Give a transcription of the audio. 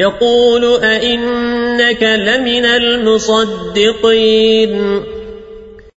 يقول أئنك لمن المصدقين